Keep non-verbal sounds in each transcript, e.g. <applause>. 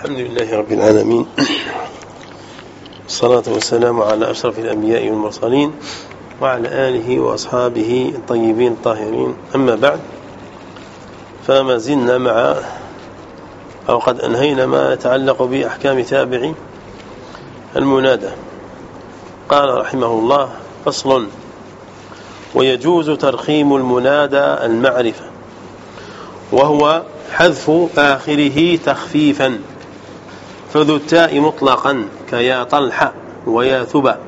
الحمد لله رب العالمين. الصلاة والسلام على أشرف الأنبياء والمرسلين وعلى آله وأصحابه الطيبين الطاهرين. أما بعد فما زلنا مع أو قد أنهينا ما يتعلق بأحكام تابع المنادى. قال رحمه الله فصل ويجوز ترخيم المنادى المعرفة وهو حذف آخره تخفيفا. فذو التاء مطلقا كيا طلحة ويا ثبأ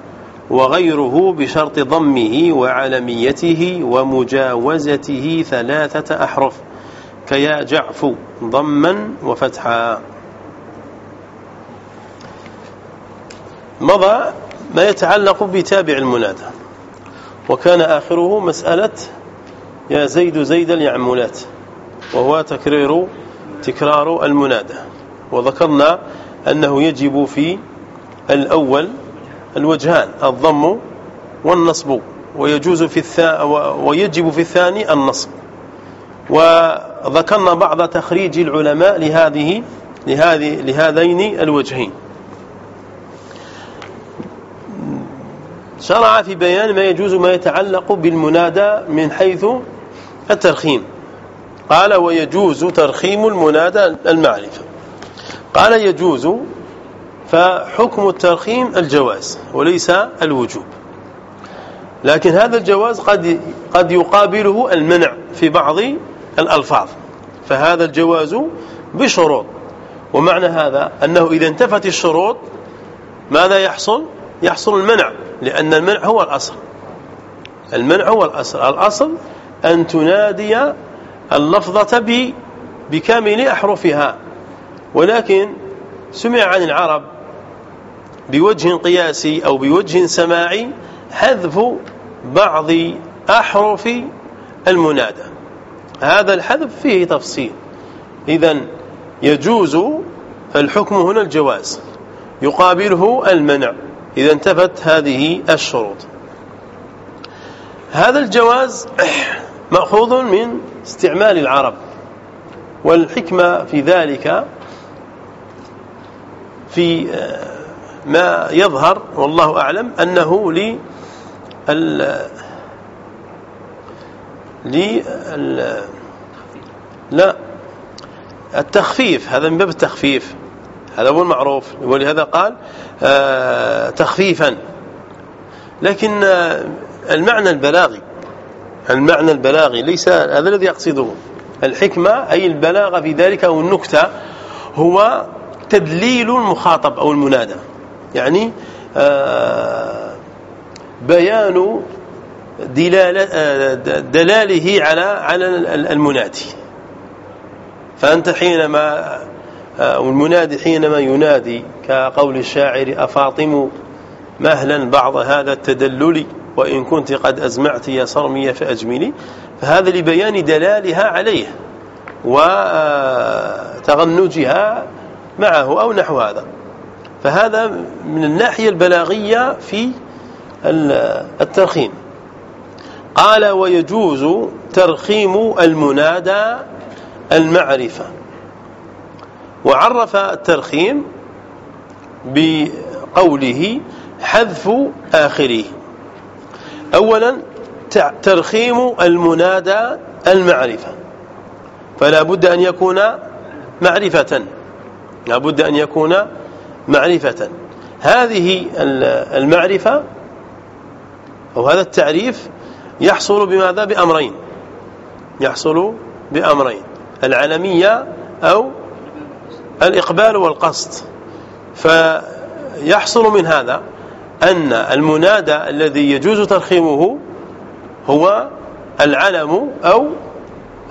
وغيره بشرط ضمه وعلميته ومجاوزته ثلاثة أحرف كيا جعف ضما وفتحا. مضى ما يتعلق بتابع المنادى وكان آخره مسألة يا زيد زيد اليعملات وهو تكرير تكرار المنادى وذكرنا أنه يجب في الأول الوجهان الضم والنصب ويجوز في الثا ويجب في الثاني النصب. وذكرنا بعض تخريج العلماء لهذه لهذه لهذين الوجهين. شرع في بيان ما يجوز ما يتعلق بالمنادى من حيث الترخيم. قال ويجوز ترخيم المنادى المعرفة. قال يجوز فحكم الترخيم الجواز وليس الوجوب. لكن هذا الجواز قد قد يقابله المنع في بعض الألفاظ. فهذا الجواز بشروط. ومعنى هذا أنه إذا انتفت الشروط ماذا يحصل؟ يحصل المنع لأن المنع هو الأصل. المنع هو الأصل. الأصل أن تنادي اللفظة بكامل أحرفها. ولكن سمع عن العرب بوجه قياسي أو بوجه سماعي حذف بعض أحرف المنادى. هذا الحذف فيه تفصيل. إذا يجوز فالحكم هنا الجواز يقابله المنع. إذا انتفت هذه الشروط. هذا الجواز <clears throat> مأخوذ من استعمال العرب والحكمة في ذلك في ما يظهر والله أعلم أنه ل ل لا التخفيف هذا من باب التخفيف هذا هو المعروف ولهذا قال آه تخفيفا. لكن آه المعنى البلاغي المعنى البلاغي ليس هذا الذي يقصده الحكمة أي البلاغة في ذلك أو النكتة هو تدليل المخاطب أو المنادى. يعني آه بيان دلالة على على المنادي. فأنت حينما والمنادي حينما ينادي كقول الشاعر أفاطم مهلا بعض هذا التدلل وإن كنت قد أزمعت يا صرمي فأجملي فهذا لبيان دلالها عليه وتغنجها معه أو نحو هذا. فهذا من الناحية البلاغية في الترخيم. قال ويجوز ترخيم المنادى المعرفة. وعرف الترخيم بقوله حذف آخره. أولا ترخيم المنادى المعرفة. فلا بد أن يكون معرفة. لا بد أن يكون معرفة. هذه المعرفة أو هذا التعريف يحصل بماذا؟ بأمرين. يحصل بأمرين. العلمية أو الإقبال والقصد. فيحصل من هذا أن المنادى الذي يجوز ترخيمه هو العلم أو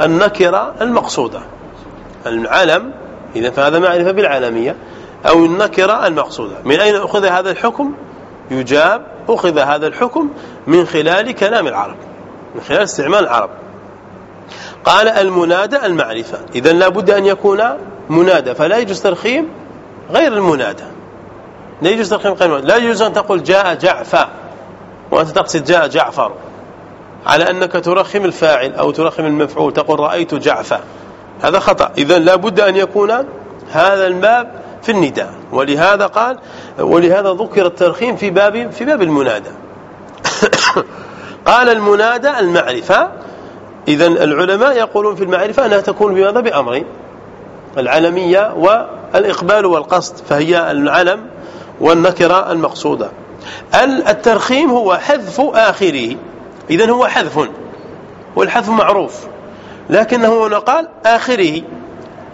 النكرة المقصودة. العلم إذا فهذا معرفة بالعالمية. أو النكرة المقصودة من أين أخذ هذا الحكم؟ يجاب أخذ هذا الحكم من خلال كلام العرب. من خلال استعمال العرب. قال المنادى المعرفة. إذا لا بد أن يكون منادى. فلا يجوز ترخيم غير المنادى. لا يجوز ترخيم غير المنادى. لا يجوز أن تقول جاء جعفر. وأنت تقصد جاء جعفر. على أنك ترخم الفاعل أو ترخم المفعول. تقول رأيت جعفر. هذا خطأ. إذا لا بد أن يكون هذا الباب في النداء. ولهذا قال ولهذا ذكر الترخيم في باب في باب المنادى. <coughs> قال المنادى المعرفة. إذا العلماء يقولون في المعرفة أنها تكون بماذا؟ بأمرين العلمية والإقبال والقصد فهي العلم والنكرة المقصودة. الترخيم هو حذف آخره. إذا هو حذف والحذف معروف. لكنه هنا قال آخره.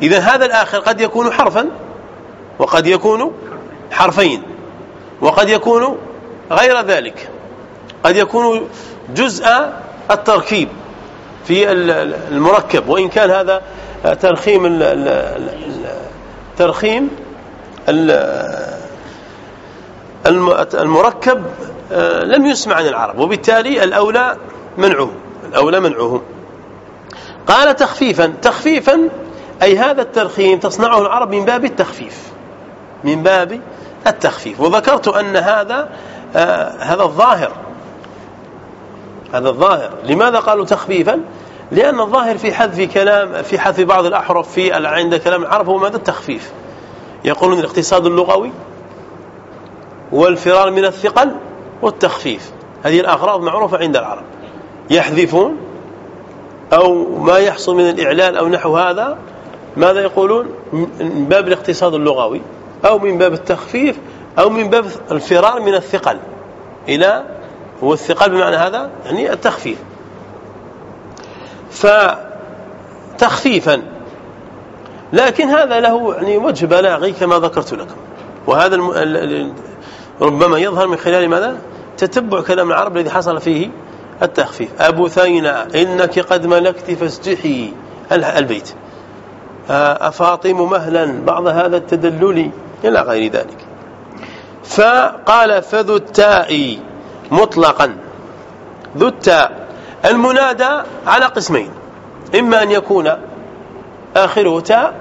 إذا هذا الآخر قد يكون حرفا وقد يكون حرفين وقد يكون غير ذلك. قد يكون جزء التركيب في المركب وإن كان هذا ترخيم ترخيم المركب آه، لم يسمع عن العرب وبالتالي الأولى منعه الأولى منعه قال تخفيفا. تخفيفا أي هذا الترخيم تصنعه العرب من باب التخفيف. من باب التخفيف. وذكرت أن هذا آه هذا الظاهر. هذا الظاهر. لماذا قالوا تخفيفا؟ لأن الظاهر في حذف كلام في حذف بعض الأحرف في عند كلام العرب هو ماذا؟ التخفيف. يقولون الاقتصاد اللغوي والفرار من الثقل والتخفيف. هذه الأغراض معروفة عند العرب. يحذفون أو ما يحصل من الإعلان أو نحو هذا ماذا يقولون؟ من باب الاقتصاد اللغوي أو من باب التخفيف أو من باب الفرار من الثقل. إلى والثقل بمعنى هذا يعني التخفيف. فتخفيفا. لكن هذا له يعني وجه بلاغي كما ذكرت لكم. وهذا ربما يظهر من خلال ماذا؟ تتبع كلام العرب الذي حصل فيه التخفيف. أبو ثينا إنك قد ملكت فاستحي البيت. أفاطم مهلا. بعض هذا التدلل إلى غير ذلك. فقال فذو التاء مطلقا. ذو التاء. المنادى على قسمين. إما أن يكون آخره تاء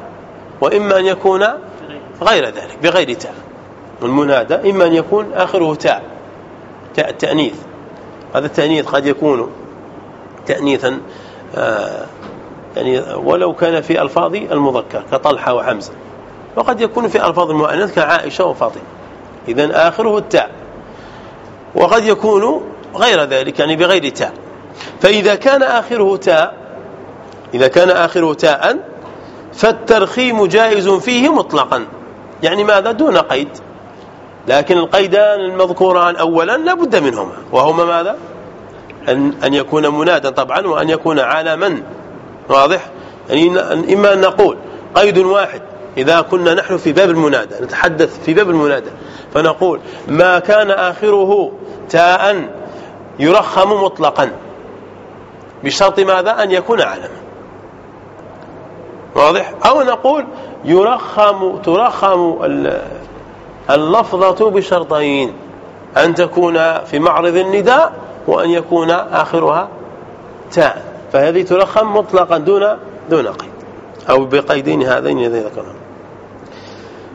وإما أن يكون غير ذلك بغير تاء. المنادى إما أن يكون آخره تاء. تاء التأنيث هذا التأنيث قد يكون تأنيثا آه يعني ولو كان في ألفاظ المذكر كطلحة وحمزة وقد يكون في ألفاظ المؤنث كعائشة وفاطمة. إذا آخره التاء. وقد يكون غير ذلك يعني بغير تاء. فإذا كان آخره تاء إذا كان آخره تاء فالترخيم جائز فيه مطلقا. يعني ماذا؟ دون قيد. لكن القيدان المذكوران أولا لا بد منهما. وهما ماذا؟ أن, أن يكون منادا طبعا وأن يكون عالما. واضح؟ يعني إما أن نقول قيد واحد إذا كنا نحن في باب المنادى نتحدث في باب المنادى فنقول ما كان آخره تاء يرخم مطلقا. بشرط ماذا؟ أن يكون علما واضح؟ أو نقول يرخم ترخم اللفظة بشرطين أن تكون في معرض النداء وأن يكون آخرها تاء. فهذه ترخم مطلقا دون دون قيد أو بقيدين هذين الذين ذكرهم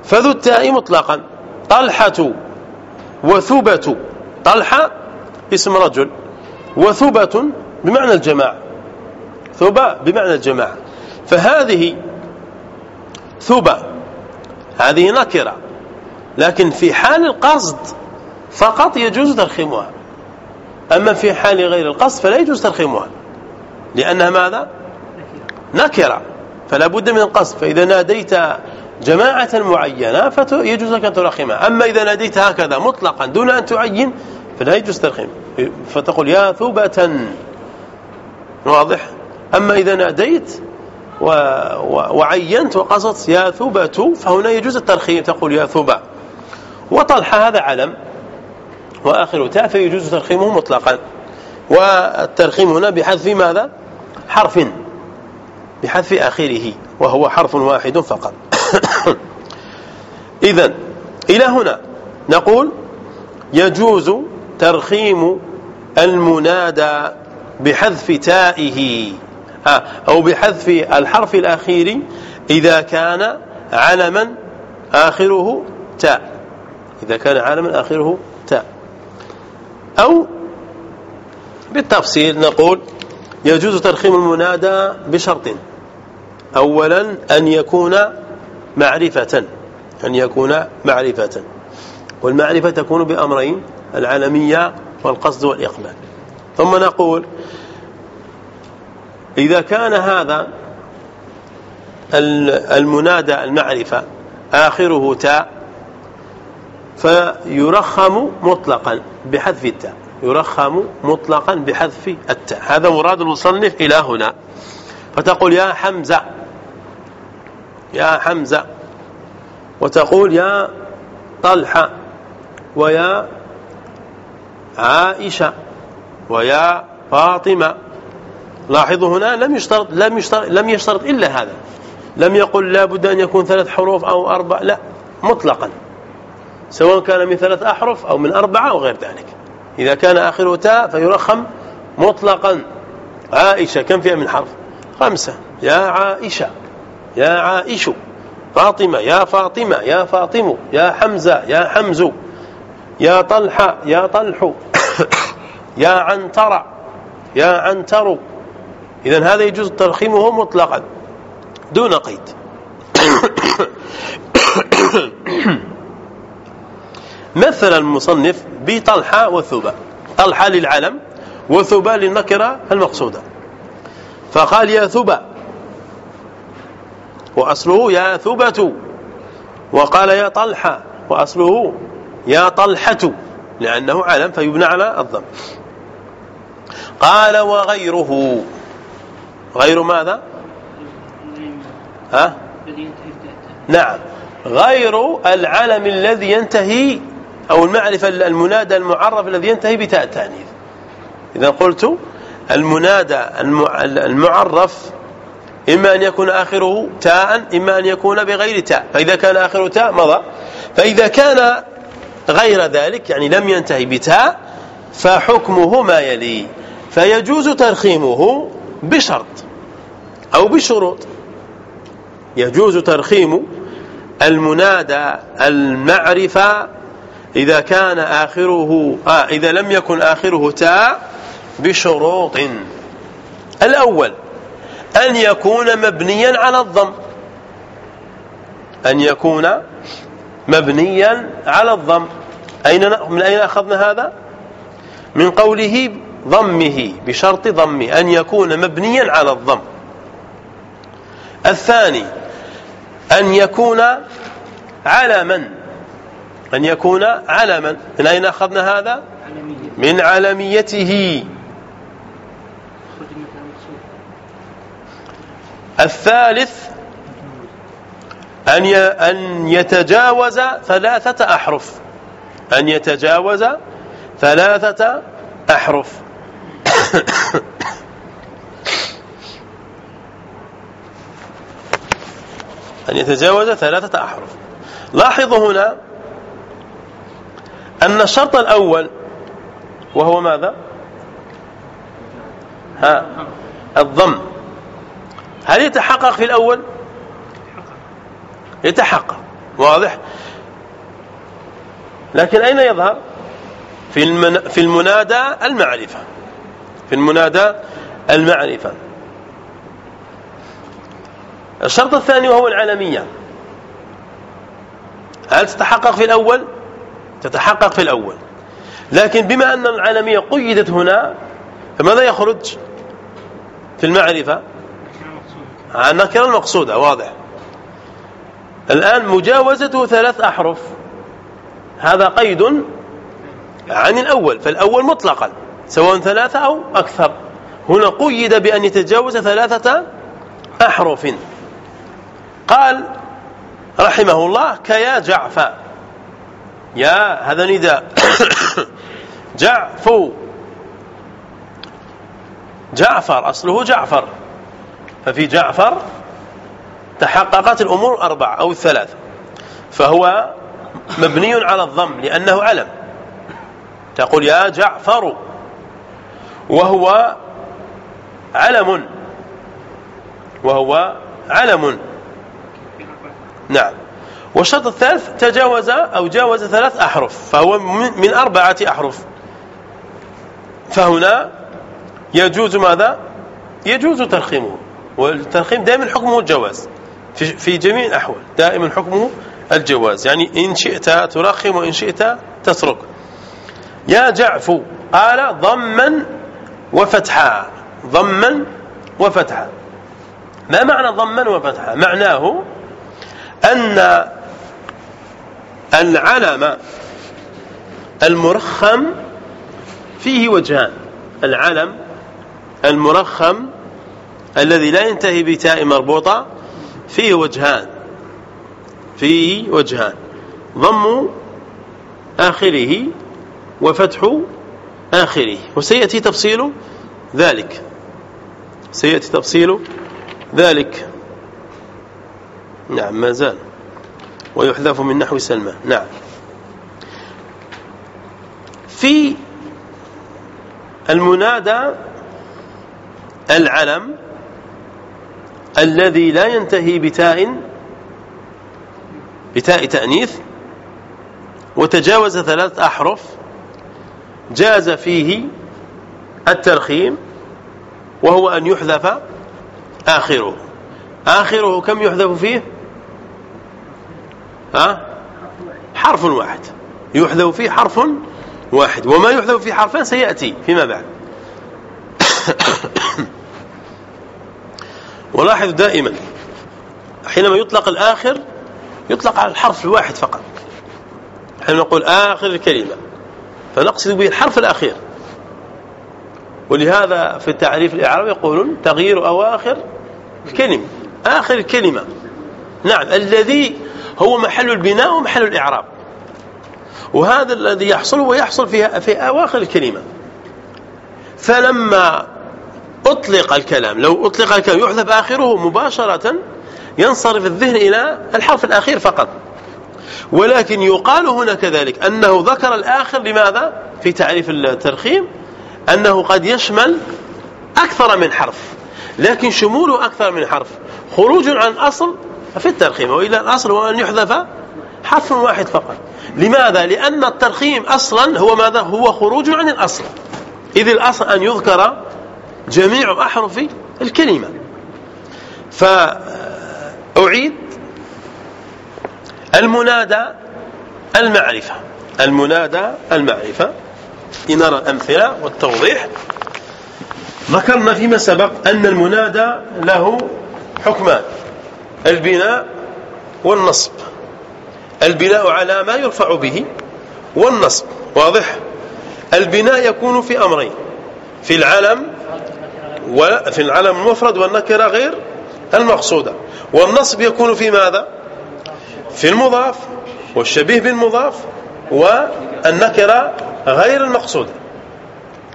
فذو التاء مطلقا. طلحة وثبة طلحة اسم رجل وثبة بمعنى الجماعة ثبة بمعنى الجماعة فهذه ثبة هذه نكرة. لكن في حال القصد فقط يجوز ترخيمها. أما في حال غير القصد فلا يجوز ترخيمها. لأنها ماذا؟ نكرة. فلا بد من القصد. فإذا ناديت جماعة معينة فيجوز لك أن ترخمها. أما إذا ناديت هكذا مطلقا دون أن تعين فلا يجوز ترخيم. فتقول يا ثوبة. واضح. أما إذا ناديت و... و... وعينت وقصدت يا ثوبة فهنا يجوز الترخيم. تقول يا ثوبة. وطلحة هذا علم وآخر تاء فيجوز ترخيمه مطلقا. والترخيم هنا بحذف ماذا؟ حرف بحذف آخره وهو حرف واحد فقط. <coughs> إذا إلى هنا نقول يجوز ترخيم المنادى بحذف تائه آه، أو بحذف الحرف الأخير إذا كان علما آخره تاء. إذا كان علما آخره تاء أو بالتفصيل نقول يجوز ترخيم المنادى بشرط. أولا أن يكون معرفة أن يكون معرفة. والمعرفة تكون بأمرين العالمية والقصد والإقبال. ثم نقول إذا كان هذا المنادى المعرفة آخره تاء فيرخم مطلقا بحذف التاء. يرخم مطلقا بحذف التاء. هذا مراد المصنف إلى هنا. فتقول يا حمزة يا حمزة. وتقول يا طلحة ويا عائشة ويا فاطمة. لاحظوا هنا لم يشترط لم يشترط لم يشترط إلا هذا. لم يقل لا بد أن يكون ثلاث حروف أو أربع لا مطلقا. سواء كان من ثلاث أحرف أو من أربعة أو غير ذلك. إذا كان آخره تاء فيرخم مطلقا. عائشة كم فيها من حرف؟ خمسة. يا عائشة يا عائش. فاطمة يا فاطمة يا فاطم يا حمزة يا حمز. يا طلحة يا طلح. يا عنتر يا عنتر. إذا هذا يجوز ترخيمه مطلقا دون قيد. <coughs> مثل المصنف بطلحة وثبا طلحة للعلم وثبا للنكرة المقصودة. فقال يا ثبا وأصله يا ثبة وقال يا طلحة وأصله يا طلحة لأنه علم فيبنى على الضم. قال وغيره. غير ماذا؟ ها؟ نعم. غير العلم الذي ينتهي أو المعرفة المنادى المعرف الذي ينتهي بتاء التانيث إذا قلت المنادى المعرف إما أن يكون آخره تاء إما أن يكون بغير تاء. فإذا كان آخره تاء مضى. فإذا كان غير ذلك يعني لم ينتهي بتاء فحكمه ما يلي. فيجوز ترخيمه بشرط أو بشروط. يجوز ترخيم المنادى المعرفة إذا كان آخره آه إذا لم يكن آخره تاء بشروط. الأول أن يكون مبنيا على الضم. أن يكون مبنيا على الضم. أين من أين أخذنا هذا؟ من قوله ضمه بشرط ضمه أن يكون مبنيا على الضم. الثاني أن يكون علما أن يكون علما. من أين أخذنا هذا؟ من علميته. الثالث أن أن يتجاوز ثلاثة أحرف. أن يتجاوز ثلاثة أحرف. <coughs> أن يتجاوز ثلاثة أحرف. لاحظوا هنا أن الشرط الأول وهو ماذا؟ ها الضم. هل يتحقق في الأول؟ يتحقق. واضح؟ لكن أين يظهر؟ في المن... في المنادى المعرفة. في المنادى المعرفة. الشرط الثاني وهو العالمية. هل تتحقق في الأول؟ تتحقق في الأول. لكن بما أن العالمية قيدت هنا فماذا يخرج في المعرفة؟ النكرة المقصودة واضح. الآن مجاوزته ثلاث أحرف. هذا قيد عن الأول فالأول مطلقا سواء ثلاثة أو أكثر. هنا قيد بأن يتجاوز ثلاثة أحرف. قال رحمه الله كيا جعفى يا هذا نداء. <coughs> جعفو. جعفر أصله جعفر. ففي جعفر تحققت الأمور الأربع أو الثلاث. فهو مبني على الضم لأنه علم. تقول يا جعفر. وهو علم. وهو علم. نعم. والشرط الثالث تجاوز أو جاوز ثلاث أحرف فهو من أربعة أحرف. فهنا يجوز ماذا؟ يجوز ترخيمه والترخيم دائما حكمه الجواز في, في جميع الأحوال دائما حكمه الجواز. يعني إن شئت ترخم وإن شئت تترك. يا جعفو قال ضما وفتحا ضما وفتحا. ما معنى ضما وفتحا؟ معناه أن العلم المرخم فيه وجهان. العلم المرخم الذي لا ينتهي بتاء مربوطة فيه وجهان. فيه وجهان. ضم آخره وفتح آخره. وسيأتي تفصيل ذلك. سيأتي تفصيل ذلك. نعم ما زال. ويحذف من نحو سلمى. نعم. في المنادى العلم الذي لا ينتهي بتاء بتاء تأنيث وتجاوز ثلاث أحرف جاز فيه الترخيم وهو أن يحذف آخره. آخره كم يحذف فيه؟ ها؟ حرف واحد. يحذف فيه حرف واحد. وما يحذف فيه حرفين سيأتي فيما بعد. <coughs> ولاحظ دائما حينما يطلق الآخر يطلق على الحرف الواحد فقط. حينما نقول آخر الكلمة فنقصد به الحرف الأخير. ولهذا في التعريف الإعراب يقولون تغيير أواخر الكلمة. آخر الكلمة. نعم الذي هو محل البناء ومحل الإعراب. وهذا الذي يحصل هو يحصل في في أواخر الكلمة. فلما أطلق الكلام لو أطلق الكلام يحذف آخره مباشرة ينصرف الذهن إلى الحرف الأخير فقط. ولكن يقال هنا كذلك أنه ذكر الآخر لماذا؟ في تعريف الترخيم أنه قد يشمل أكثر من حرف. لكن شموله أكثر من حرف. خروج عن أصل في الترخيم وإلا الأصل هو أن يحذف حرف واحد فقط. لماذا؟ لأن الترخيم أصلا هو ماذا؟ هو خروج عن الأصل. إذ الأصل أن يذكر جميع أحرف الكلمة. فأعيد. المنادى المعرفة. المنادى المعرفة. لنرى الأمثلة والتوضيح. ذكرنا فيما سبق أن المنادى له حكمان. البناء والنصب. البناء على ما يرفع به والنصب واضح؟ البناء يكون في أمرين في العلم وفي العلم المفرد والنكرة غير المقصودة. والنصب يكون في ماذا؟ في المضاف والشبيه بالمضاف والنكرة غير المقصودة.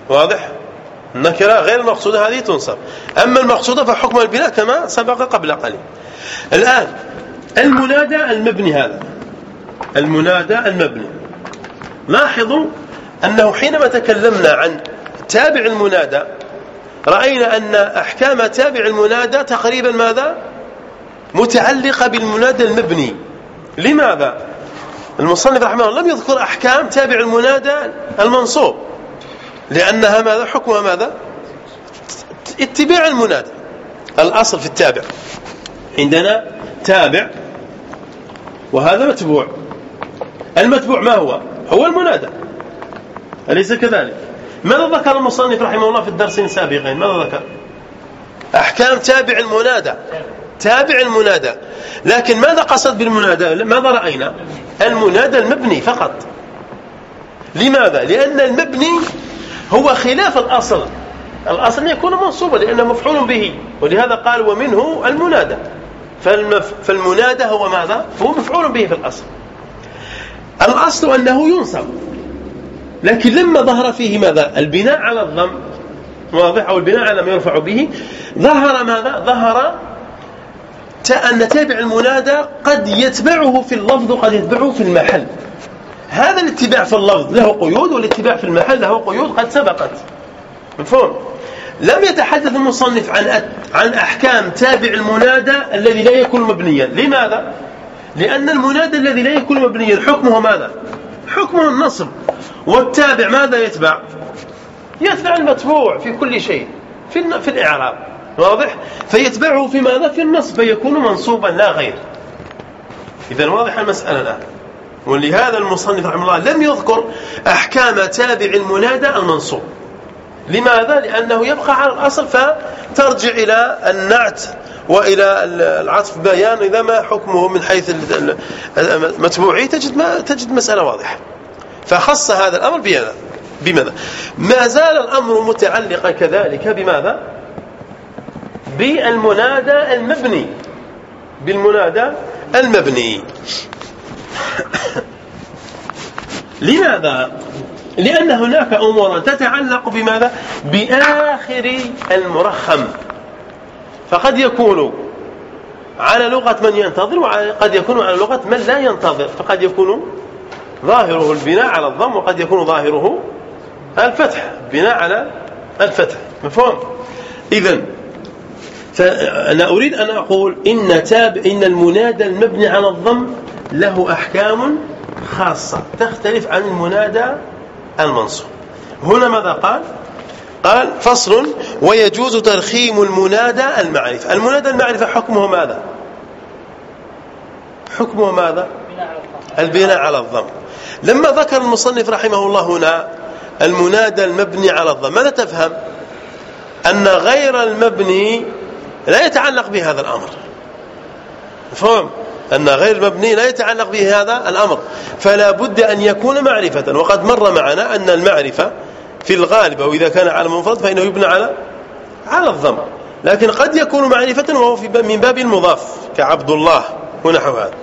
واضح؟ النكرة غير المقصودة هذه تنصب. أما المقصودة فحكم البناء كما سبق قبل قليل. الآن المنادى المبني هذا. المنادى المبني. لاحظوا أنه حينما تكلمنا عن تابع المنادى رأينا أن أحكام تابع المنادى تقريبا ماذا؟ متعلقة بالمنادى المبني. لماذا؟ المصنف رحمه الله لم يذكر أحكام تابع المنادى المنصوب. لأنها ماذا؟ حكمها ماذا؟ اتباع المنادى. الأصل في التابع. عندنا تابع وهذا متبوع. المتبوع ما هو؟ هو المنادى. أليس كذلك؟ ماذا ذكر المصنف رحمه الله في الدرس السابق؟ ماذا ذكر؟ أحكام تابع المنادى. تابع المنادى. لكن ماذا قصد بالمنادى؟ ماذا رأينا؟ المنادى المبني فقط. لماذا؟ لأن المبني هو خلاف الأصل. الأصل يكون منصوبا لأنه مفعول به. ولهذا قال ومنه المنادى. فالمنادى هو ماذا؟ هو مفعول به في الأصل. الأصل أنه ينصب. لكن لما ظهر فيه ماذا؟ البناء على الضم. واضح؟ أو البناء على ما يرفع به. ظهر ماذا؟ ظهر أن تابع المنادى قد يتبعه في اللفظ وقد يتبعه في المحل. هذا الاتباع في اللفظ له قيود والاتباع في المحل له قيود قد سبقت. مفهوم؟ لم يتحدث المصنف عن عن أحكام تابع المنادى الذي لا يكون مبنيا. لماذا؟ لأن المنادى الذي لا يكون مبنيا حكمه ماذا؟ حكمه النصب. والتابع ماذا يتبع؟ يتبع المتبوع في كل شيء في في الإعراب. واضح؟ فيتبعه في ماذا؟ في النصب. فيكون منصوبا لا غير. إذا واضح المسألة الآن. ولهذا المصنف رحمه الله لم يذكر أحكام تابع المنادى المنصوب. لماذا؟ لأنه يبقى على الأصل فترجع إلى النعت وإلى العطف بيان إذا ما حكمه من حيث المتبوعي تجد, ما تجد مسألة واضحة فخص هذا الأمر بماذا؟ بماذا؟ ما زال الأمر متعلقا كذلك بماذا؟ بالمنادى المبني بالمنادى المبني <coughs> لماذا لأن هناك أمورا تتعلق بماذا؟ بآخر المرخم. فقد يكون على لغة من ينتظر وقد يكون على لغة من لا ينتظر. فقد يكون ظاهره البناء على الضم وقد يكون ظاهره الفتح بناء على الفتح. مفهوم؟ إذن فأنا أريد أن أقول إن تاب إن المنادى المبني على الضم له أحكام خاصة تختلف عن المنادى المنصوب. هنا ماذا قال؟ قال فصل ويجوز ترخيم المنادى المعرفة. المنادى المعرفة حكمه ماذا؟ حكمه ماذا؟ البناء على الضم. لما ذكر المصنف رحمه الله هنا المنادى المبني على الضم ماذا تفهم؟ أن غير المبني لا يتعلق بهذا الأمر. فهم أن غير المبني لا يتعلق به هذا الأمر. فلا بد أن يكون معرفة. وقد مر معنا أن المعرفة في الغالب أو إذا كان على منفرد فإنه يبنى على على الضم. لكن قد يكون معرفة وهو في من باب المضاف كعبد الله ونحو هذا.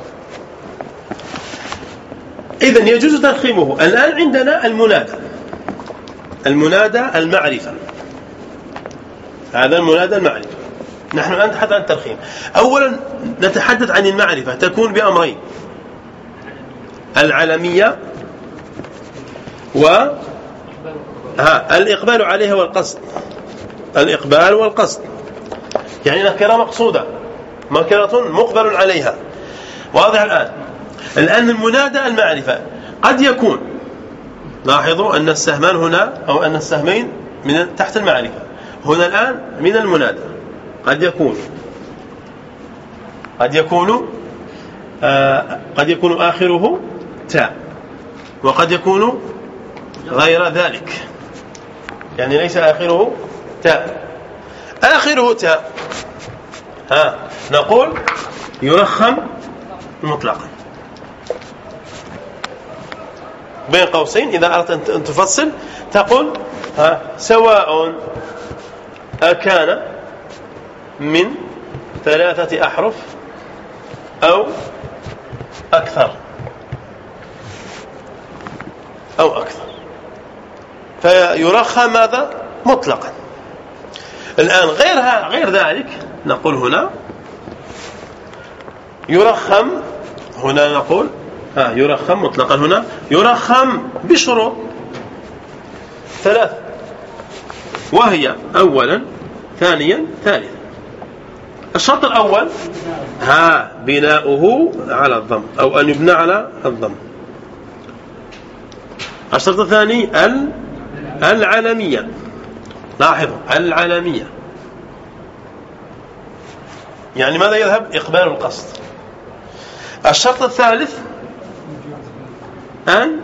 إذا يجوز ترخيمه. الآن عندنا المنادى. المنادى المعرفة. هذا المنادى المعرفة. نحن الآن نتحدث عن الترخيم. أولا نتحدث عن المعرفة تكون بأمرين. العلمية و ها الإقبال عليها والقصد. الإقبال والقصد. يعني نكرة مقصودة. نكرة مقبل عليها. واضح الآن. الآن المنادى المعرفة. قد يكون لاحظوا أن السهمان هنا أو أن السهمين من تحت المعرفة. هنا الآن من المنادى. قد يكون. قد يكون آه قد يكون آخره تاء وقد يكون غير ذلك. يعني ليس آخره تاء آخره تاء ها نقول يرخم مطلقا. بين قوسين إذا أردت أن تفصل تقول ها سواء أكان من ثلاثة أحرف أو أكثر. أو أكثر. فيرخى ماذا؟ مطلقا. الآن غيرها غير ذلك نقول هنا. يرخم هنا نقول ها يرخم مطلقا هنا. يرخم بشروط. ثلاث وهي أولا ثانيا ثالثا. الشرط الأول ها بناؤه على الضم أو أن يبنى على الضم. الشرط الثاني ال العلمية. لاحظوا العلمية. يعني ماذا يذهب؟ إقبال القصد. الشرط الثالث أن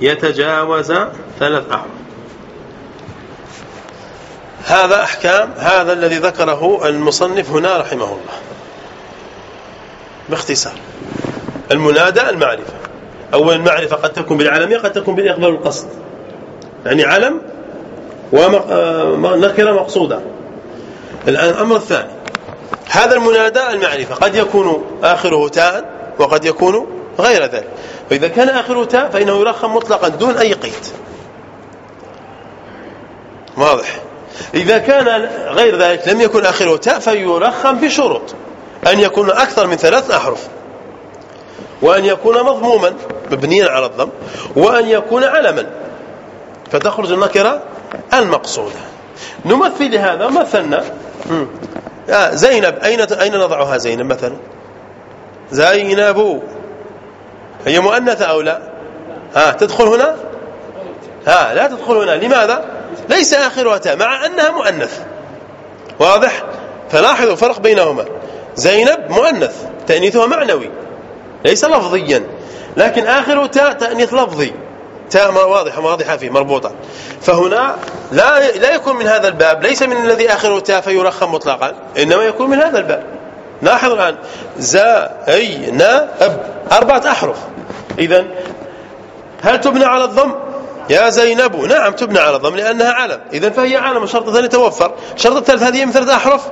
يتجاوز ثلاث أحرف. هذا أحكام هذا الذي ذكره المصنف هنا رحمه الله. باختصار. المنادى المعرفة. أول المعرفة قد تكون بالعالمية قد تكون بالإقبال القصد. يعني علم ونكرة مقصودة. الآن الأمر الثاني. هذا المنادى المعرفة قد يكون آخره تاء وقد يكون غير ذلك. فإذا كان آخره تاء فإنه يرخم مطلقا دون أي قيد. واضح؟ إذا كان غير ذلك لم يكن آخره تاء فيرخم بشروط. أن يكون أكثر من ثلاث أحرف. وأن يكون مضموما مبنيا على الضم. وأن يكون علما. فتخرج النكرة المقصودة. نمثل هذا مثلنا. آه زينب. أين أين نضعها زينب مثلا؟ زينب. هي مؤنثة أو لا؟ ها تدخل هنا؟ ها لا تدخل هنا. لماذا؟ ليس آخرها تاء مع أنها مؤنث. واضح؟ فلاحظوا الفرق بينهما. زينب مؤنث تأنيثها معنوي ليس لفظيا. لكن آخره تاء تأنيث لفظي. تاء واضحة واضحة فيه مربوطة. فهنا لا لا يكون من هذا الباب ليس من الذي آخره تاء فيرخم مطلقا إنما يكون من هذا الباب. لاحظ الآن. أب أربعة أحرف. إذا هل تبنى على الضم؟ يا زينب نعم تبنى على الضم لأنها علم. إذا فهي علم الشرط الثاني توفر. الشرط الثالث هذه من ثلاث أحرف؟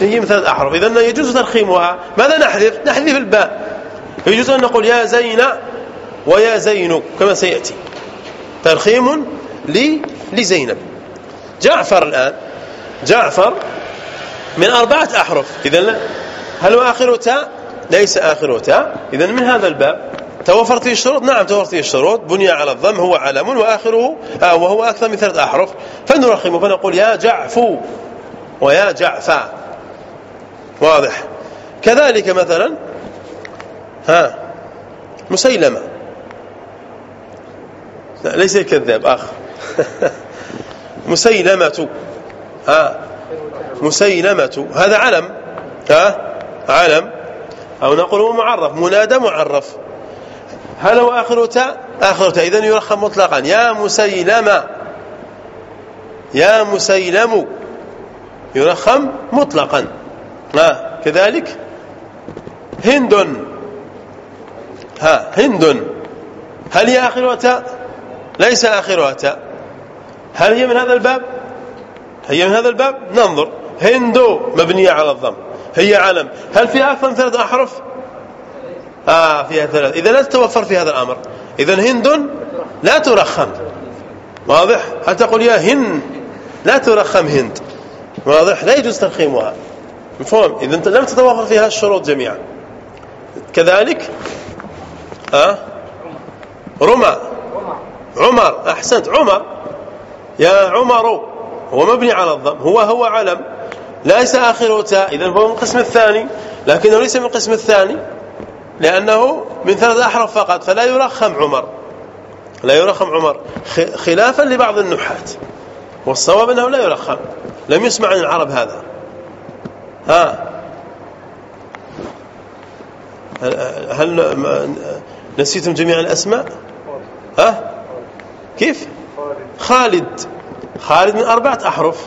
هي من ثلاث أحرف. إذا يجوز ترخيمها. ماذا نحذف؟ نحذف الباء. يجوز أن نقول يا زين ويا زين كما سيأتي. ترخيم لزينب. جعفر الآن جعفر من أربعة أحرف. إذا هل هو آخره تاء؟ ليس آخره تاء. إذا من هذا الباب؟ توفرت فيه الشروط؟ نعم توفرت فيه الشروط. بني على الضم هو علم وآخره آه وهو أكثر من ثلاث أحرف. فنرخم فنقول يا جعفو ويا جعفا واضح. كذلك مثلا ها مسيلمة. لا ليس الكذاب آخر <laughs> مسيلمة ها مسيلمة. هذا علم ها علم. أو نقول هو معرف منادى معرف. هل هو آخر تاء آخر تاء إذن يرخم مطلقا. يا مسيلمة يا مسيلم. يرخم مطلقا. ها كذلك؟ هند. ها هند. هل هي آخرها تاء ليس آخرها تاء هل هي من هذا الباب؟ هي من هذا الباب؟ ننظر. هند مبنية على الضم. هي علم هل فيها أكثر من ثلاث أحرف؟ آه فيها ثلاث. إذا لا تتوفر في هذا الأمر. إذا هند لا ترخم. واضح؟ هل تقول يا هن لا ترخم هند. واضح؟ لا يجوز ترخيمها. مفهوم؟ إذا لم تتوفر فيها الشروط جميعا. كذلك؟ آه؟ رمى عمر. أحسنت. عمر. يا عمر هو مبني على الضم. هو هو علم. ليس آخره تاء. إذا هو من القسم الثاني. لكنه ليس من القسم الثاني. لأنه من ثلاث أحرف فقط فلا يرخم عمر. لا يرخم عمر. خلافا لبعض النحاة. والصواب أنه لا يرخم لم يسمع عن العرب هذا. ها؟ هل نسيتم جميع الأسماء؟ ها؟ كيف؟ خالد. خالد من أربعة أحرف.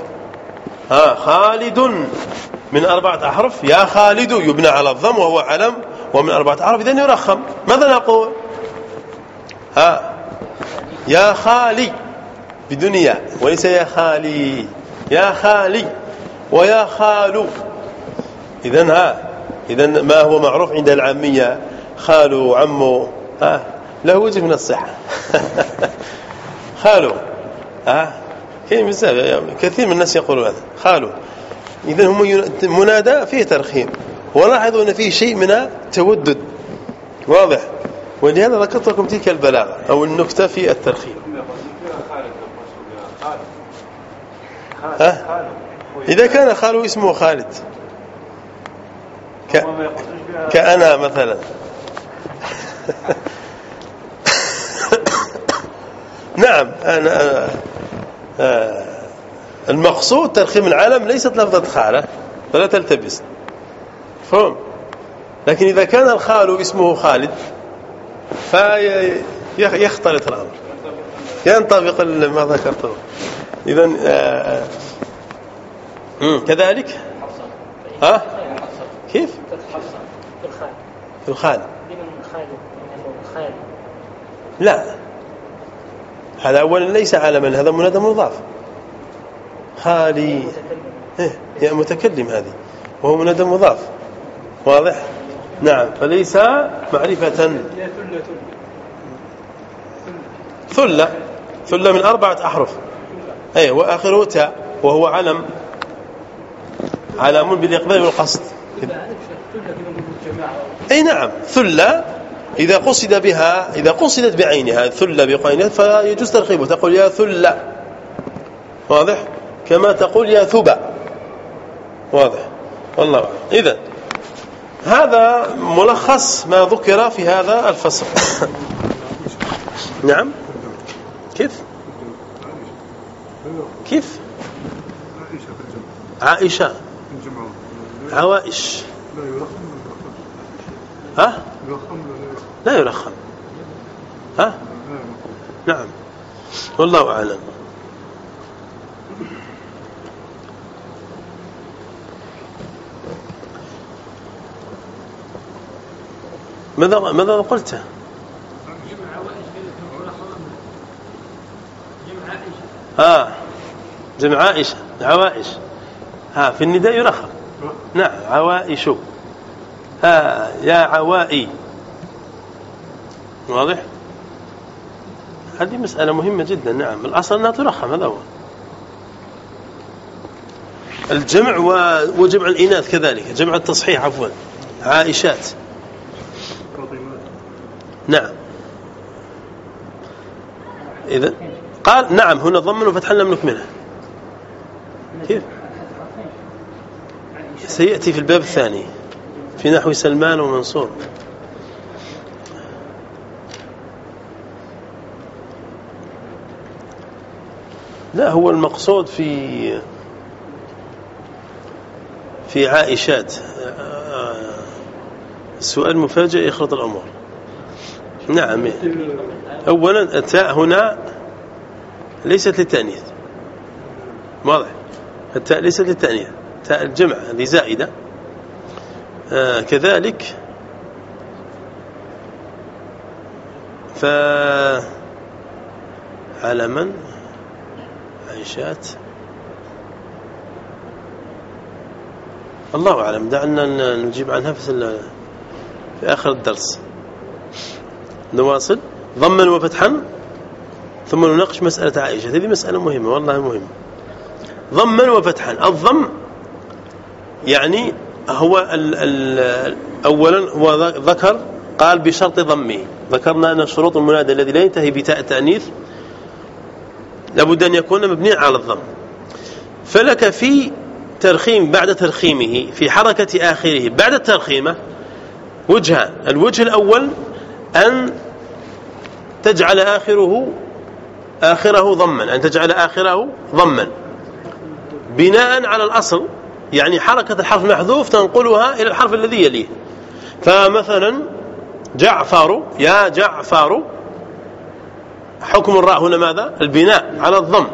ها؟ خالد من أربعة أحرف. يا خالد يبنى على الضم وهو علم. ومن أربعة أحرف إذن يرخم. ماذا نقول؟ ها؟ يا خالي بدنيا. وليس يا خالي يا خالي ويا خالو. إذن ها إذن ما هو معروف عند العامية؟ خالو عمو ها؟ له وجه من الصحة. <laughs> خالو ها؟ كثير من الناس يقولون هذا. خالو. إذن هم منادى فيه ترخيم. ولاحظوا أن فيه شيء من التودد. واضح. ولهذا ذكرت لكم تلك البلاغة أو النكتة في الترخيم؟ إذا كان خالو اسمه خالد. ك... كأنا مثلا. نعم أنا, أنا آه المقصود ترخيم العالم ليست لفظة خالة فلا تلتبس. فهم لكن إذا كان الخال اسمه خالد فيختلط الأمر. ينطبق ما ذكرته. إذا آه كذلك؟ ها؟ كيف؟ في الخال. لا. هذا أولا ليس علما هذا منادى مضاف. خالي. إيه يا متكلم هذه. وهو منادى مضاف. واضح؟ نعم فليس معرفة. ثلة ثلة من أربعة أحرف. أي وآخره تاء وهو علم. علم بالإقبال والقصد. أي نعم ثلة. إذا قصد بها إذا قصدت بعينها ثلة بقينها فيجوز ترخيبه تقول يا ثلة. واضح؟ كما تقول يا ثبا واضح. والله إذا هذا ملخص ما ذكر في هذا الفصل. نعم. كيف؟ كيف؟ عائشة. عوائش. ها؟ لا يرخم. ها؟ نعم. والله أعلم. ماذا ماذا قلت؟ آه. جمع عائشة. عوائش. ها في النداء يرخم. نعم عوائش. ها يا عوائي. واضح؟ هذه مسألة مهمة جدا. نعم الأصل أنها ترخم هذا هو. الجمع وجمع الإناث كذلك جمع التصحيح عفوا. عائشات. نعم. إذا قال نعم هنا ضمن وفتحا لم نكمله. كيف؟ سيأتي في الباب الثاني في نحو سلمان ومنصور. لا هو المقصود في في عائشات. السؤال مفاجئ يخلط الأمور. نعم. أولا التاء هنا ليست للتأنيث. واضح. التاء ليست للتأنيث. تاء الجمع هذه زائدة. آه كذلك. ف على من؟ عائشات. الله أعلم. دعنا نجيب عنها في في آخر الدرس. نواصل ضما وفتحا ثم نناقش مسألة عائشة. هذه مسألة مهمة والله مهمة ضما وفتحا الضم يعني هو ال ال أولا هو ذكر قال بشرط ضمه. ذكرنا أن شروط المنادى الذي لا ينتهي بتاء التأنيث لابد أن يكون مبنيا على الضم. فلك في ترخيم بعد ترخيمه في حركة آخره بعد الترخيمة وجهان. الوجه الأول أن تجعل آخره آخره ضما أن تجعل آخره ضما بناء على الأصل يعني حركة الحرف المحذوف تنقلها إلى الحرف الذي يليه. فمثلا جعفر يا جعفر حكم الراء هنا ماذا؟ البناء على الضم.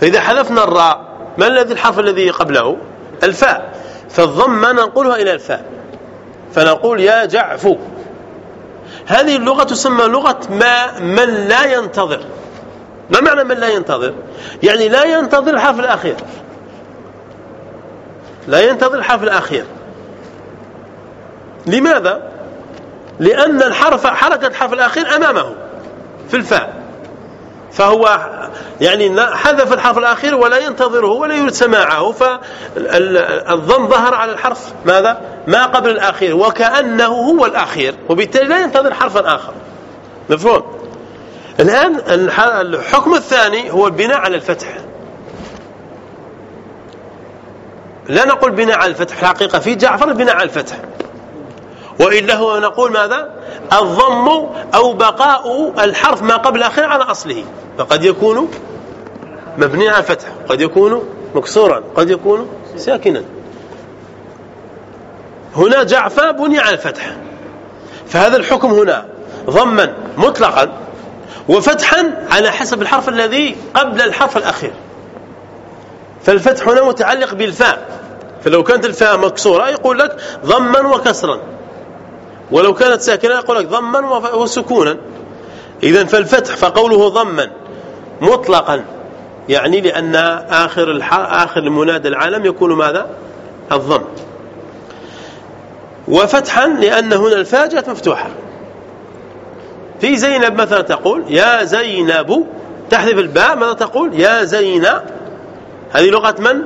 فإذا حذفنا الراء ما الذي الحرف الذي قبله؟ الفاء. فالضم ما ننقلها إلى الفاء. فنقول يا جعفو. هذه اللغة تسمى لغة ما من لا ينتظر. ما معنى من لا ينتظر؟ يعني لا ينتظر الحرف الأخير. لا ينتظر الحرف الأخير. لماذا؟ لأن الحرف حركة الحرف الأخير أمامه في الفاء. فهو يعني حذف الحرف الأخير ولا ينتظره ولا يريد سماعه فالضم ظهر على الحرف. ماذا؟ ما قبل الأخير وكأنه هو الأخير وبالتالي لا ينتظر حرفا آخر. مفهوم؟ الآن الحكم الثاني هو البناء على الفتح. لا نقول بناء على الفتح الحقيقة في جعفر بناء على الفتح. وإلا هو نقول ماذا؟ الضم أو بقاء الحرف ما قبل الأخير على أصله. فقد يكون مبنيا على الفتح. قد يكون مكسورا. قد يكون ساكنا. هنا جعفى بني على الفتح. فهذا الحكم هنا. ضما مطلقا وفتحا على حسب الحرف الذي قبل الحرف الأخير. فالفتح هنا متعلق بالفاء. فلو كانت الفاء مكسورة يقول لك ضما وكسرا. ولو كانت ساكنة يقول لك ضما وسكونا. إذا فالفتح فقوله ضما مطلقا يعني لأن آخر آخر المنادى العالم يكون ماذا؟ الضم. وفتحا لأن هنا الفاء جاءت مفتوحة. في زينب مثلا تقول يا زينب تحذف الباء ماذا تقول؟ يا زينب. هذه لغة من؟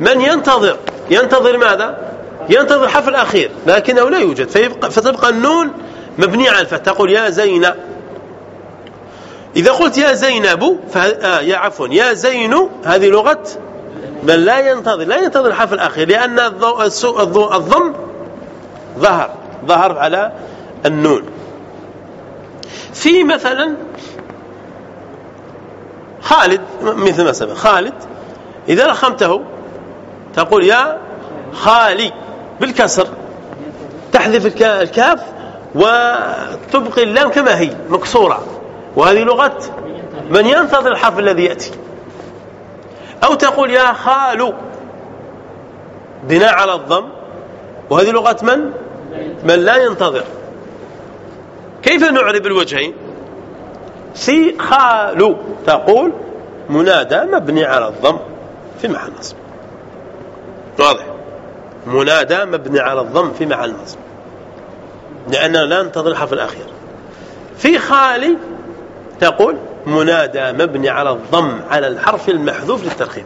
من ينتظر. ينتظر ماذا؟ ينتظر الحرف الأخير لكنه لا يوجد فيبقى فتبقى النون مبنية على الفتح تقول يا زينب. إذا قلت يا زينب آه يا عفوا يا زين هذه لغة بل لا ينتظر لا ينتظر الحرف الأخير لأن الضم ظهر ظهر على النون. في مثلا خالد مثل ما سبق خالد إذا رخمته تقول يا خالي. بالكسر تحذف الكاف وتبقي اللام كما هي مكسورة. وهذه لغة من ينتظر الحرف الذي يأتي. أو تقول يا خال بناء على الضم. وهذه لغة من؟ من لا ينتظر. كيف نعرب الوجهين؟ سي خال تقول منادى مبني على الضم في محل نصب. واضح؟ منادى مبني على الضم في محل نصب لأننا لا ننتظر الحرف الأخير. في خالي تقول منادى مبني على الضم على الحرف المحذوف للترخيم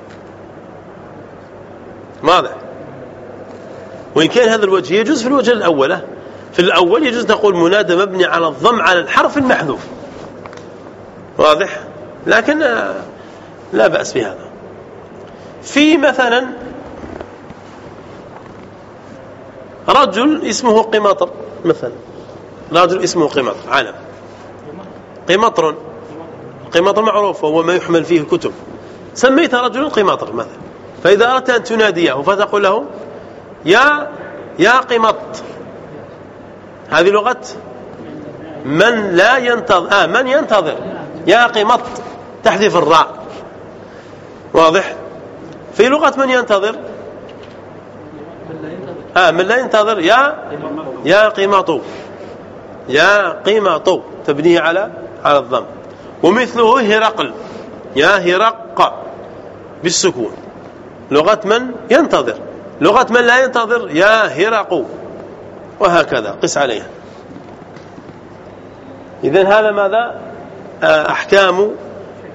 واضح؟ وإن كان هذا الوجه يجوز في الوجه الأول في الأول يجوز تقول منادى مبني على الضم على الحرف المحذوف. واضح؟ لكن لا بأس بهذا. في مثلا رجل اسمه قماطر مثلا. رجل اسمه قماطر علم. قمطر قماطر معروف وهو ما يحمل فيه الكتب. سميت رجل قماطر مثلا. فإذا أردت أن تناديه فتقول له يا يا قمط هذه لغة من لا ينتظر آه من ينتظر. يا قمط تحذف الراء. واضح؟ في لغة من ينتظر آه من لا ينتظر يا يا قمط يا قمط تبنيه على على الضم. ومثله هرقل يا هرق بالسكون. لغة من ينتظر؟ لغة من لا ينتظر؟ يا هرق وهكذا قس عليها. إذن هذا ماذا؟ آه، أحكام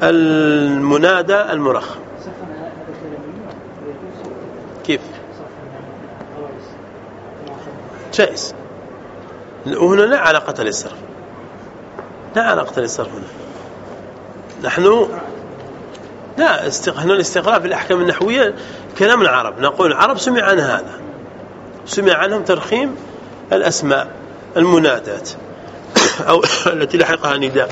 المنادى المرخم كيف جائز. وهنا لا علاقة للصرف لا علاقة للصرف هنا. نحن لا هنا الاستقراء في الأحكام النحوية كلام العرب. نقول العرب سمع عن هذا. سمع عنهم ترخيم الأسماء المنادات <coughs> أو <coughs> التي لحقها نداء.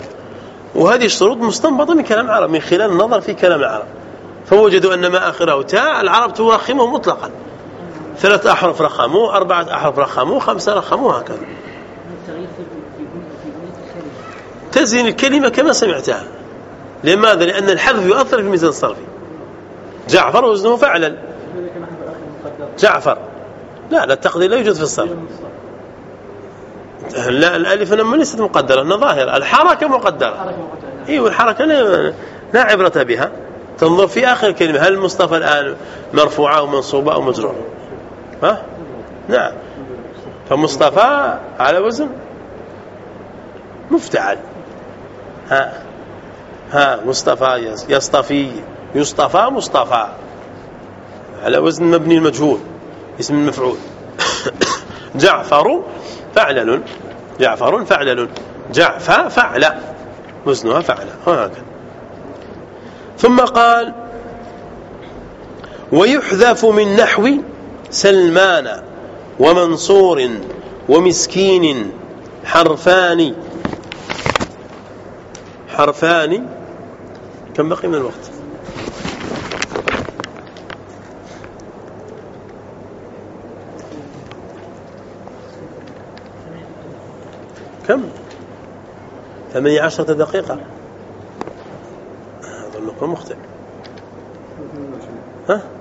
وهذه الشروط مستنبطة من كلام العرب من خلال النظر في كلام العرب. فوجدوا أن ما آخره تاء العرب ترخمه مطلقا. ثلاث أحرف رخموا أربعة أحرف رخموا خمسة رخموا هكذا. تزين الكلمة كما سمعتها. لماذا؟ لأن الحذف يؤثر في الميزان الصرفي. جعفر وزنه فعلا. جعفر. لا لا التقدير لا يوجد في الصرف. لا الألف لما ليست مقدرة إنها ظاهرة. الحركة مقدرة. أيوه الحركه لا, لا عبرة بها. تنظر في آخر الكلمة هل المصطفى الآن مرفوعة أو منصوبة أو مجرورة؟ ها؟ نعم. فمصطفى على وزن مفتعل. ها ها مصطفى يصطفي يصطفى مصطفى. على وزن مبني المجهول اسم المفعول <coughs> جعفر فعلل جعفر فعلل جعفى فعل وزنها فعل وهكذا ثم قال ويحذف من نحو سلمان ومنصور ومسكين حرفان. حرفان. كم بقي من الوقت؟ كم؟ ثمانية عشرة دقيقة. هذا النقطة مختلف ها؟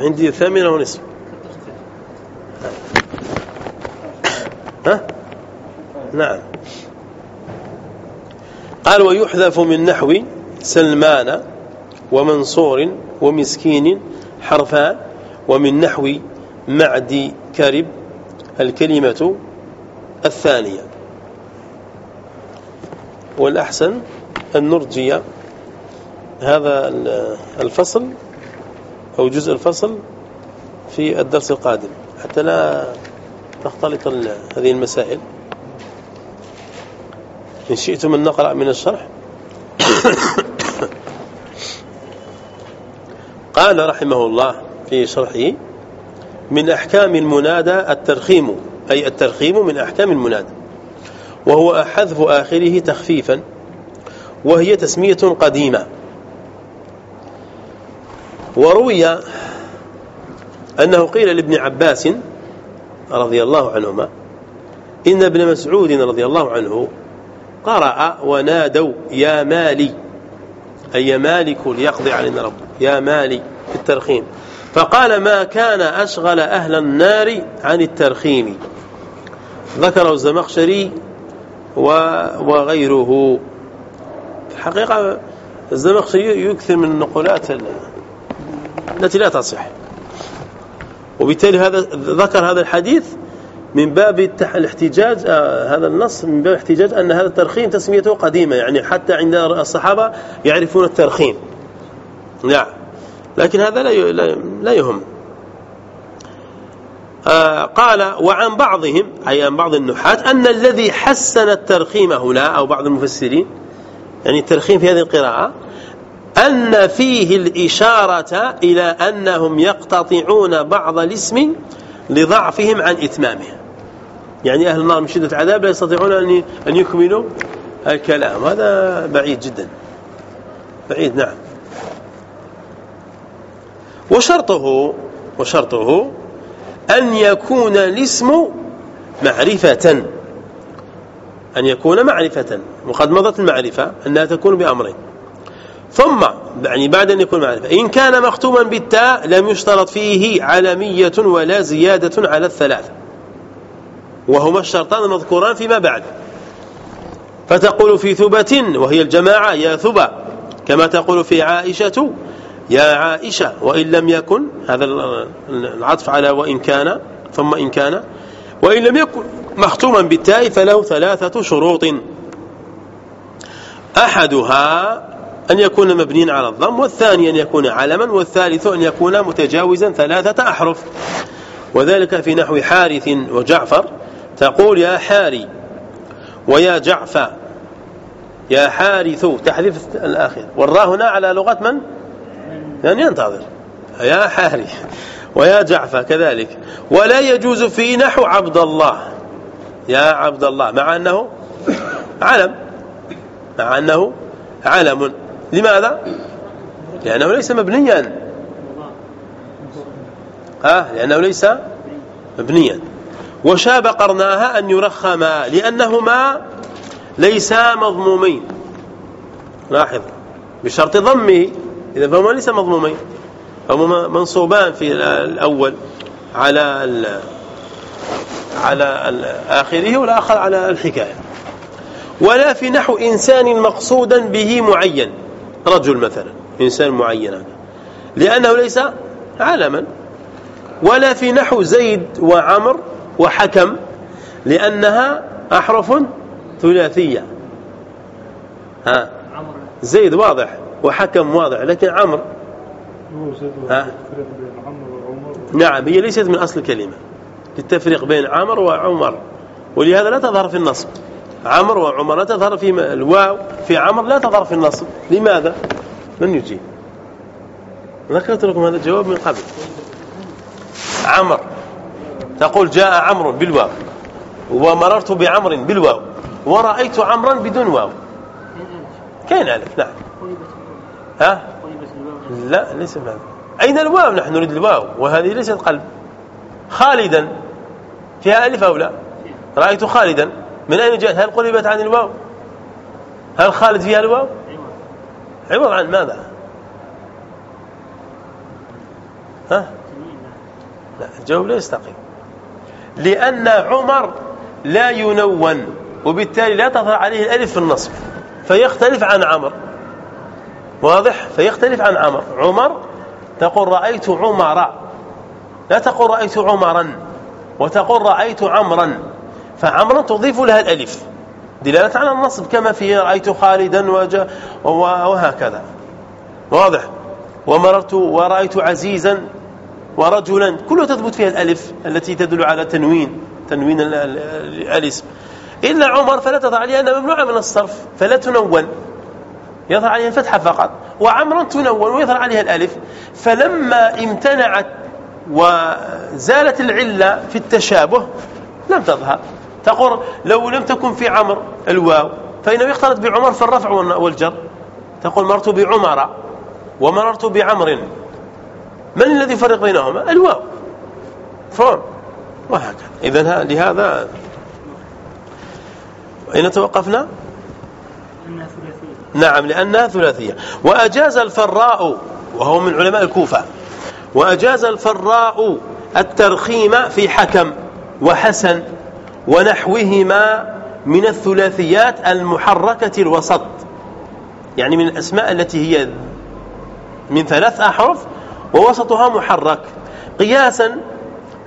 عندي ثامنة ونصف. ها؟ نعم. قال ويحذف من نحو سلمان ومنصور ومسكين حرفان ومن نحو معد كرب الكلمة الثانية. والأحسن أن نرجي هذا الفصل أو جزء الفصل في الدرس القادم. حتى لا تختلط هذه المسائل. إن شئتم أن نقرأ من الشرح. <coughs> قال رحمه الله في شرحه من أحكام المنادى الترخيم أي الترخيم من أحكام المنادى. وهو حذف آخره تخفيفا وهي تسمية قديمة. وروي أنه قيل لابن عباس رضي الله عنهما إن ابن مسعود رضي الله عنه قرأ ونادوا يا مالي أي مالك ليقضي علينا رب يا مالي في الترخيم فقال ما كان أشغل أهل النار عن الترخيم ذكره الزمخشري وغيره. الحقيقة الزمخشري يكثر من النقولات التي لا تصح. وبالتالي هذا ذكر هذا الحديث من باب الاحتجاج آه هذا النص من باب الاحتجاج أن هذا الترخيم تسميته قديمة يعني حتى عند الصحابة يعرفون الترخيم. نعم. لكن هذا لا لا يهم. آه قال وعن بعضهم أي عن بعض النحاة أن الذي حسن الترخيم هنا أو بعض المفسرين يعني الترخيم في هذه القراءة أن فيه الإشارة إلى أنهم يقتطعون بعض الاسم لضعفهم عن إتمامه. يعني أهل النار من شدة العذاب لا يستطيعون أن يكملوا الكلام. هذا بعيد جدا. بعيد نعم. وشرطه وشرطه أن يكون الاسم معرفة. أن يكون معرفة. وقد مضت المعرفة أنها تكون بأمرين. ثم يعني بعد أن يكون معرفة إن كان مختوما بالتاء لم يشترط فيه علمية ولا زيادة على الثلاث. وهما الشرطان المذكوران فيما بعد. فتقول في ثبة وهي الجماعة يا ثبة كما تقول في عائشة يا عائشة وإن لم يكن هذا العطف على وإن كان ثم إن كان وإن لم يكن مختوما بالتاء فله ثلاثة شروط. أحدها أن يكون مبنيا على الضم والثاني أن يكون علما والثالث أن يكون متجاوزا ثلاثة أحرف. وذلك في نحو حارث وجعفر. تقول يا حاري ويا جعفى يا حارث تحذيف الآخر والراء هنا على لغة من؟ يعني ينتظر. يا حاري ويا جعفى كذلك. ولا يجوز في نحو عبد الله. يا عبد الله مع أنه علم. مع أنه علم. لماذا؟ لأنه ليس مبنيا. ها؟ لأنه ليس مبنيا. وشاب قرناها أن يرخما لأنهما ليسا مضمومين. لاحظ بشرط ضمه. إذا فهما ليس مضمومين هما منصوبان في الأول على على آخره والآخر على الحكاية. ولا في نحو إنسان مقصودا به معين. رجل مثلا إنسان معين لأنه ليس علما ولا في نحو زيد وعمر وحكم لأنها أحرف ثلاثية. ها؟ زيد واضح وحكم واضح لكن عمر. ها؟ نعم هي ليست من أصل الكلمة. للتفريق بين عمر وعمر. ولهذا لا تظهر في النصب. عمر وعمر لا تظهر في الواو في عمر لا تظهر في النصب. لماذا؟ من يجيب؟ ذكرت لكم هذا الجواب من قبل. عمر تقول جاء عمرو بالواو. ومررت بعمر بالواو. ورأيت عمرا بدون واو. كاين ألف؟ نعم. ها؟ لا ليس هذا أين الواو؟ نحن نريد الواو. وهذه ليست قلب. خالدا. فيها ألف أو لا؟ رأيت خالدا. من أين جاءت؟ هل قلبت عن الواو؟ هل خالد فيها الواو؟ عوض عن ماذا؟ ها؟ لا الجواب لا يستقيم. لأن عمر لا ينون وبالتالي لا تظهر عليه الألف في النصب فيختلف عن عمر. واضح؟ فيختلف عن عمر. عمر تقول رأيت عمر. لا تقول رأيت عمرا وتقول رأيت عمرا. فعمرا تضيف لها الألف دلالة على النصب كما في رأيت خالدا وهكذا. واضح؟ ومررت ورأيت عزيزا ورجلا كله تثبت فيها الألف التي تدل على تنوين تنوين الاسم إلا عمر فلا تضع عليها أنها ممنوعة من الصرف فلا تنون. يظهر عليها الفتحة فقط. وعمرا تنون ويظهر عليها الألف. فلما امتنعت وزالت العلة في التشابه لم تظهر. تقول لو لم تكن في عمر الواو. فإنه يختلط بعمر في الرفع والجر. تقول مررت بعمر ومررت بعمر. من الذي يفرق بينهما؟ الواو. فهم؟ وهكذا. إذا لهذا أين توقفنا؟ نعم لأنها ثلاثية. وأجاز الفراء وهو من علماء الكوفة. وأجاز الفراء الترخيم في حكم وحسن ونحوهما من الثلاثيات المحركة الوسط. يعني من الأسماء التي هي من ثلاث أحرف ووسطها محرك. قياسا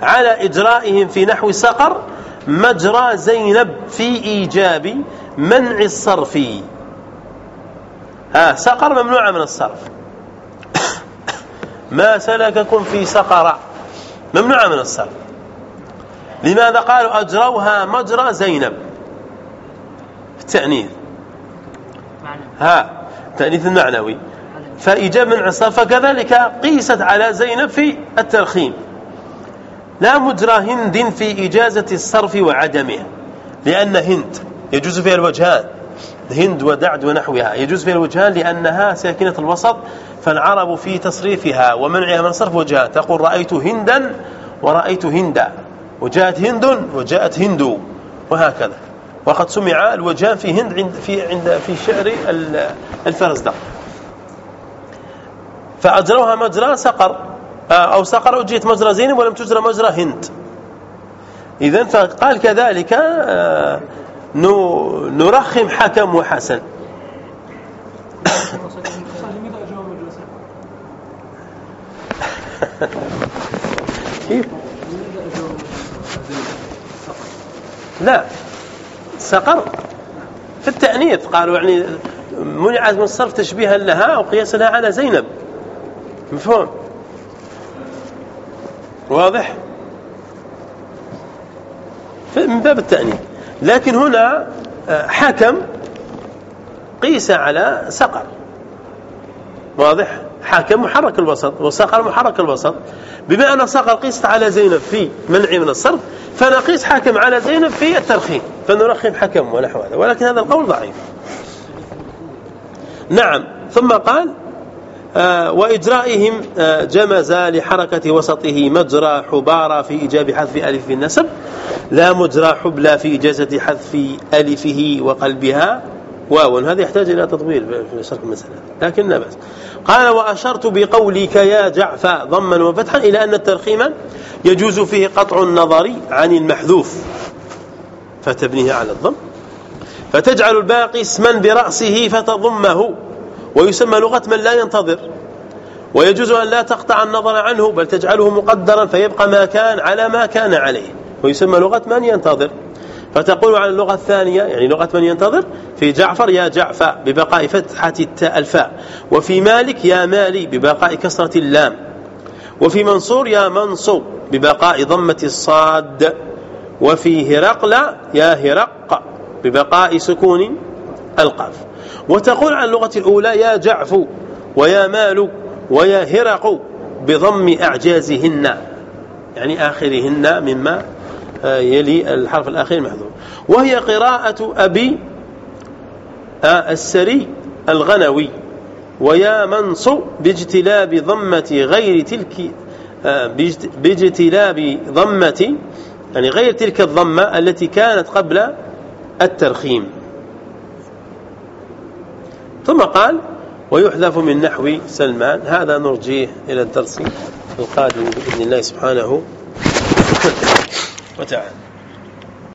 على إجرائهم في نحو سقر مجرى زينب في إيجاب منع الصرف. ها سقر ممنوعة من الصرف. <coughs> ما سلككم في سقر؟ ممنوعة من الصرف. لماذا قالوا أجروها مجرى زينب؟ التأنيث. ها التأنيث المعنوي فإيجاب منع الصرف فكذلك قيست على زينب في الترخيم لا مجرى هند في إجازة الصرف وعدمه لأن هند يجوز فيها الوجهان. هند ودعد ونحوها. يجوز فيها الوجهان لأنها ساكنة الوسط فالعرب في تصريفها ومنعها من الصرف وجهان تقول رأيت هندا ورأيت هندا. وجاءت هند وجاءت هندو وهكذا. وقد سمع الوجهان في هند عند في عند في شعر الفرزدق. فأجروها مجرى سقر آه، أو سقر أجيت مجرى زينب ولم تجرى مجرى هند. إذن فقال كذلك آه، نرخم حكم وحسن. <laughs> كيف؟ لا. سقر. في التأنيث قالوا يعني منعت من الصرف تشبيها لها أو قياسا لها على زينب. مفهوم؟ واضح؟ من باب التأنيث. لكن هنا آه، حكم قيس على سقر. واضح؟ حكم محرك الوسط وسقر محرك الوسط. بما أن سقر قيست على زينب في منع من الصرف فنقيس حكم على زينب في الترخيم فنرخم حكم ونحو هذا ولكن هذا القول ضعيف. نعم ثم قال آه وإجرائهم آه جمز لحركة وسطه مجرى حبارى في إيجاب حذف ألف في النسب. لا مجرى حبلى في إجازة حذف ألفه وقلبها. واو هذا يحتاج إلى تطويل في شرح المسألة لكن لا بأس. قال وأشرت بقولك يا جعفى ضما وفتحا إلى أن الترخيم يجوز فيه قطع النظر عن المحذوف. فتبنيه على الضم. فتجعل الباقي اسما برأسه فتضمه. ويسمى لغة من لا ينتظر. ويجوز أن لا تقطع النظر عنه بل تجعله مقدرا فيبقى ما كان على ما كان عليه. ويسمى لغة من ينتظر. فتقول على اللغة الثانية يعني لغة من ينتظر؟ في جعفر يا جعفى ببقاء فتحة التاء الفاء. وفي مالك يا مالي ببقاء كسرة اللام. وفي منصور يا منصور ببقاء ضمة الصاد. وفي هرقل يا هرق ببقاء سكون القاف. وتقول عن اللغة الأولى يا جعف ويا مال ويا هرق بضم أعجازهن يعني آخرهن مما يلي الحرف الأخير محذوف. وهي قراءة أبي آه، السري الغنوي. ويا منص باجتلاب ضمة غير تلك آه، باجتلاب ضمة يعني غير تلك الضمة التي كانت قبل الترخيم. ثم قال ويحذف من نحو سلمان. هذا نرجيه إلى الدرس القادم بإذن الله سبحانه. وتعالى